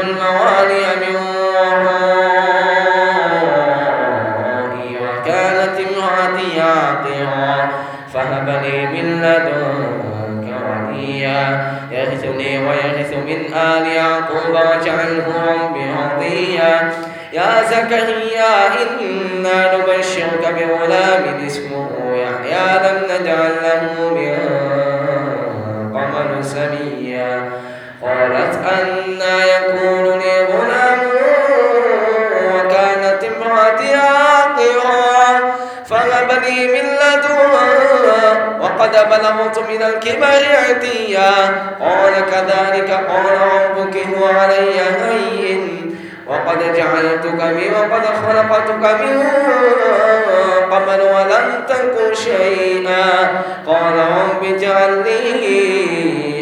الموالي من ورائي وكانت امرأتي عاقرا. فهب لي من لدنك وليا. يرثني ويرث من آل يعقوب واجعله رب رضيا. يا زكريا إنا نبشرك بغلام اسمه يحيى. لم نجعل له من قمر سميا. قالت أنا وقد بلغت من الكبر عتيا. قال كذلك قال ربك هو علي هين. وقد جعلتك من وقد خلقتك من قبل ولم تكن شيئا. قال رب اجعل لي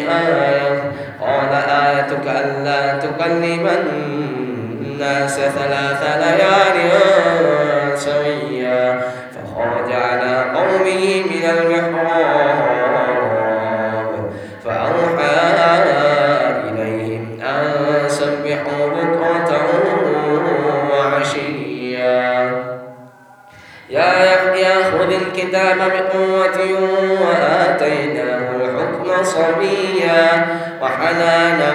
آية. قال آيتك ألا تكلم الناس ثلاث ليال. يا يحيى خذ الكتاب بقوة وآتيناه الحكم صبيا وحنانا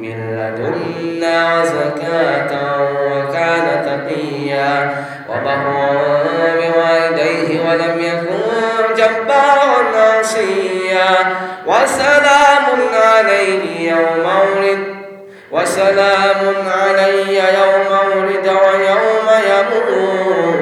من لدنا وزكاة وكان تقيا وبرا بوالديه ولم يكن جبارا عصيا وسلام عليه يوم ولد وسلام علي يوم ولد ويوم يموت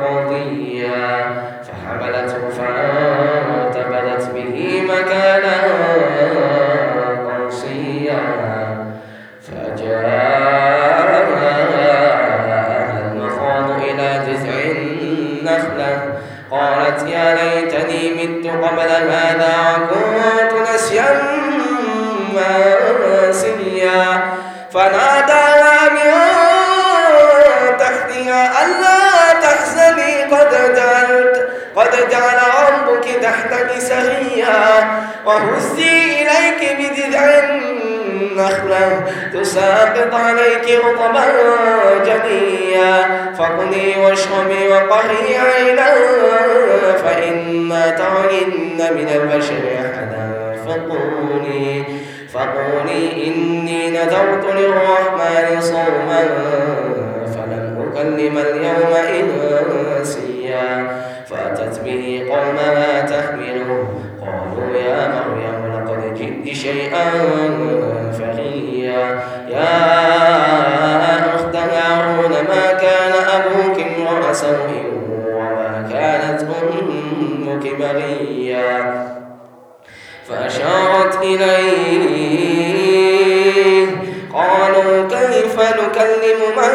مقضيا فحملته فانتبذت به مكانا قصيا فجاء المخاض إلى جذع النخلة قالت يا ليتني مت قبل هذا وكنت نسيا منسيا فناداها قد جعل ربك تحتك سريا وهزي إليك بجذع النخلة تساقط عليك رطبا جنيا فكلي واشربي وقري عينا فإما ترين من البشر أحدا فقولي فقولي إني نذرت للرحمن صوما أكلم اليوم إنسيا. فأتت به قومها تحمله. قالوا يا مريم لقد جئت شيئا فريا يا أخت هارون ما كان أبوك امرأ وما كانت أمك بغيا. فأشارت إليه. قالوا كيف نكلم من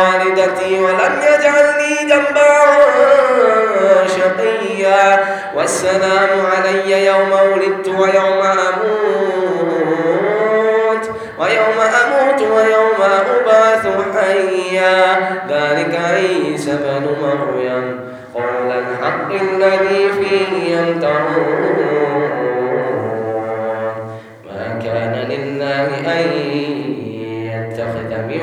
بوالدتي ولم يجعلني جبارا شقيا. والسلام علي يوم ولدت ويوم أموت. ويوم أموت ويوم أبعث حيا. ذلك عيسى بن مريم. قول الحق الذي فيه يمترون. ما كان لله أن يتخذ من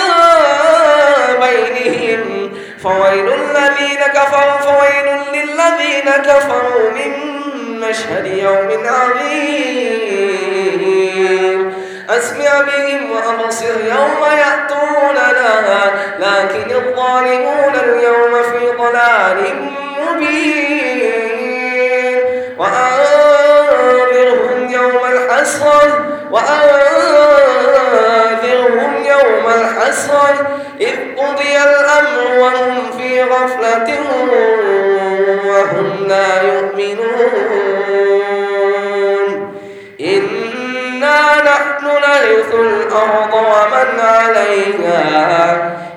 فويل الذين كفروا فويل للذين كفروا من مشهد يوم عظيم. أسمع بهم وأبصر يوم يأتوننا لكن الظالمون اليوم في ضلال مبين. وأنذرهم يوم الحسرة وأنذرهم يوم الحسرة إذ قضي الأمر وهم في غفلة وهم لا يؤمنون. إنا نحن نرث الأرض ومن عليها.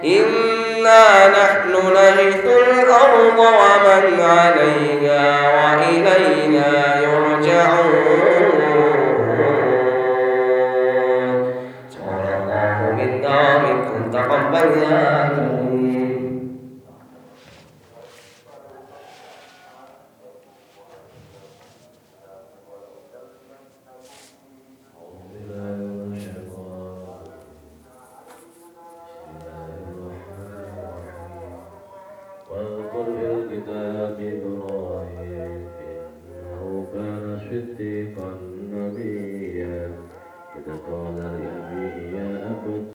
إنا نحن نرث الأرض ومن عليها وإلينا يرجعون. صلى